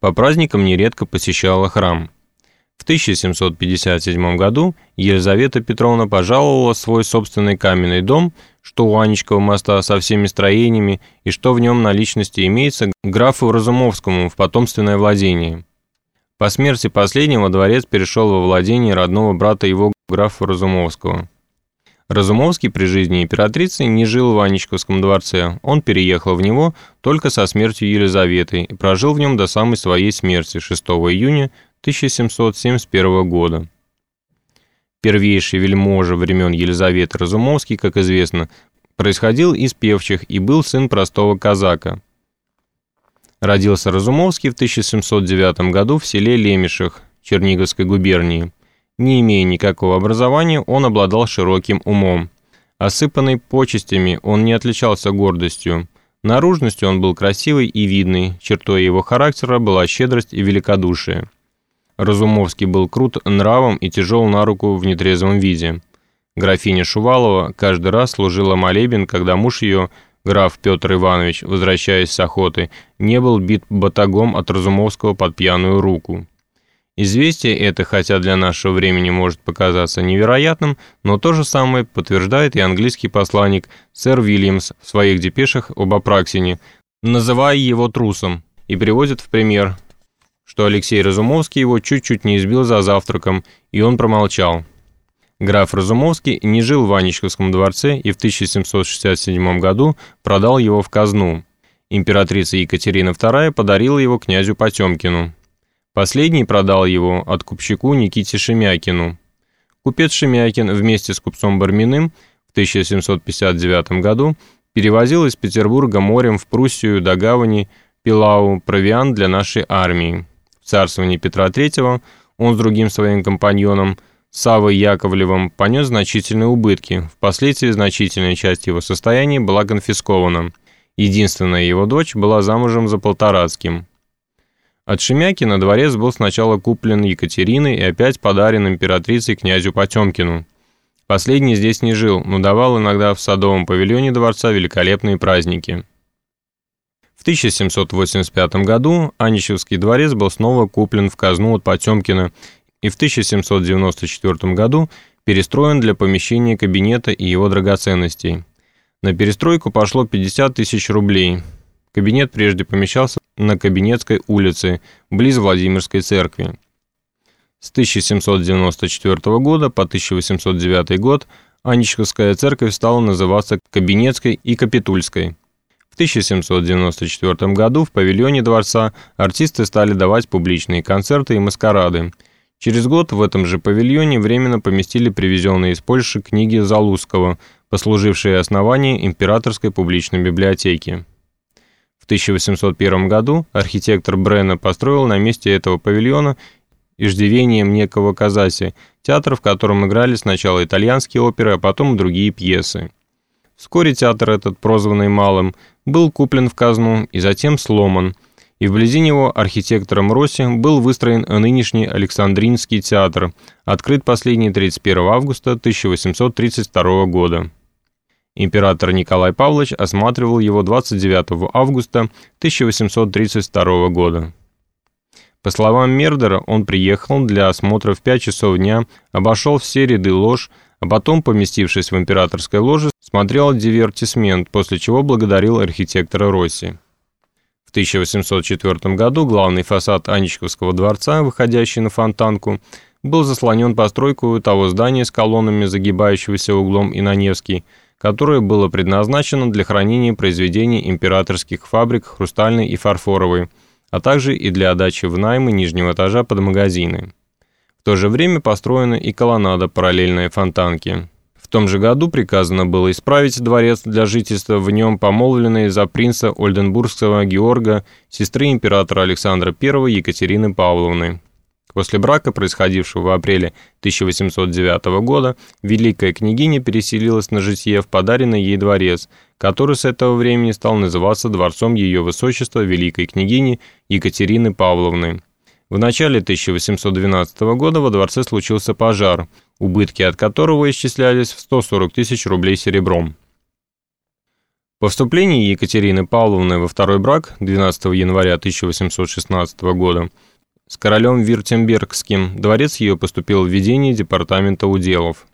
По праздникам нередко посещала храм. В 1757 году Елизавета Петровна пожаловала свой собственный каменный дом, что у Анечкова моста со всеми строениями и что в нем на личности имеется графу Разумовскому в потомственное владение. По смерти последнего дворец перешел во владение родного брата его графа Разумовского. Разумовский при жизни императрицы не жил в Анечковском дворце, он переехал в него только со смертью Елизаветы и прожил в нем до самой своей смерти 6 июня 1771 года. Первейший вельможа времен Елизаветы Разумовский, как известно, происходил из певчих и был сын простого казака. Родился Разумовский в 1709 году в селе Лемешах Черниговской губернии. Не имея никакого образования, он обладал широким умом. Осыпанный почестями, он не отличался гордостью. Наружностью он был красивый и видный, чертой его характера была щедрость и великодушие. Разумовский был крут нравом и тяжел на руку в нетрезвом виде. Графиня Шувалова каждый раз служила молебен, когда муж ее, граф Петр Иванович, возвращаясь с охоты, не был бит батагом от Разумовского под пьяную руку. Известие это, хотя для нашего времени может показаться невероятным, но то же самое подтверждает и английский посланник сэр Вильямс в своих депешах об Апраксине, называя его трусом, и приводит в пример – что Алексей Разумовский его чуть-чуть не избил за завтраком, и он промолчал. Граф Разумовский не жил в Анечковском дворце и в 1767 году продал его в казну. Императрица Екатерина II подарила его князю Потемкину. Последний продал его откупщику Никите Шемякину. Купец Шемякин вместе с купцом Барминым в 1759 году перевозил из Петербурга морем в Пруссию до гавани Пилау провиант для нашей армии царствовании Петра III он с другим своим компаньоном Савой Яковлевым понес значительные убытки. Впоследствии значительная часть его состояния была конфискована. Единственная его дочь была замужем за Полторацким. От Шемякина дворец был сначала куплен Екатериной и опять подарен императрицей князю Потемкину. Последний здесь не жил, но давал иногда в садовом павильоне дворца великолепные праздники. В 1785 году Аничевский дворец был снова куплен в казну от Потемкина и в 1794 году перестроен для помещения кабинета и его драгоценностей. На перестройку пошло 50 тысяч рублей. Кабинет прежде помещался на Кабинетской улице, близ Владимирской церкви. С 1794 года по 1809 год Аничковская церковь стала называться Кабинетской и Капитульской. В 1794 году в павильоне дворца артисты стали давать публичные концерты и маскарады. Через год в этом же павильоне временно поместили привезенные из Польши книги Залузского, послужившие основанием императорской публичной библиотеки. В 1801 году архитектор Брена построил на месте этого павильона иждивением некого Казаси, театр, в котором играли сначала итальянские оперы, а потом другие пьесы. Вскоре театр этот, прозванный Малым, был куплен в казну и затем сломан, и вблизи него архитектором Росси был выстроен нынешний Александринский театр, открыт последний 31 августа 1832 года. Император Николай Павлович осматривал его 29 августа 1832 года. По словам Мердера, он приехал для осмотра в 5 часов дня, обошел все ряды лож, а потом, поместившись в императорской ложе, смотрел дивертисмент, после чего благодарил архитектора Росси. В 1804 году главный фасад Анечковского дворца, выходящий на Фонтанку, был заслонен постройкой того здания с колоннами, загибающегося углом и на Невский, которое было предназначено для хранения произведений императорских фабрик хрустальной и фарфоровой, а также и для отдачи в наймы нижнего этажа под магазины. В то же время построена и колоннада, параллельная фонтанке. В том же году приказано было исправить дворец для жительства в нем помолвленной за принца Ольденбургского Георга, сестры императора Александра I Екатерины Павловны. После брака, происходившего в апреле 1809 года, великая княгиня переселилась на житье в подаренный ей дворец, который с этого времени стал называться дворцом ее высочества великой княгини Екатерины Павловны. В начале 1812 года во дворце случился пожар, убытки от которого исчислялись в 140 тысяч рублей серебром. По вступлении Екатерины Павловны во второй брак 12 января 1816 года с королем Виртембергским дворец ее поступил в ведение департамента уделов.